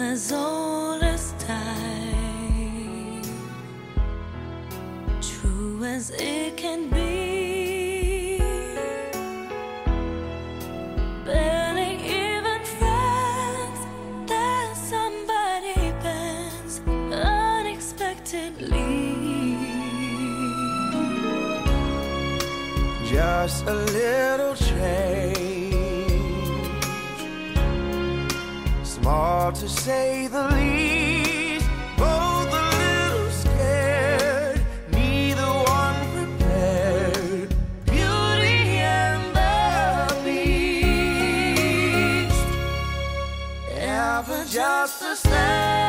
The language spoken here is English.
as old as time, true as it can be. Barely even friends somebody bends unexpectedly. Just a little change Small to say the least, both a little scared, neither one prepared. Beauty and the Beast, ever just the same.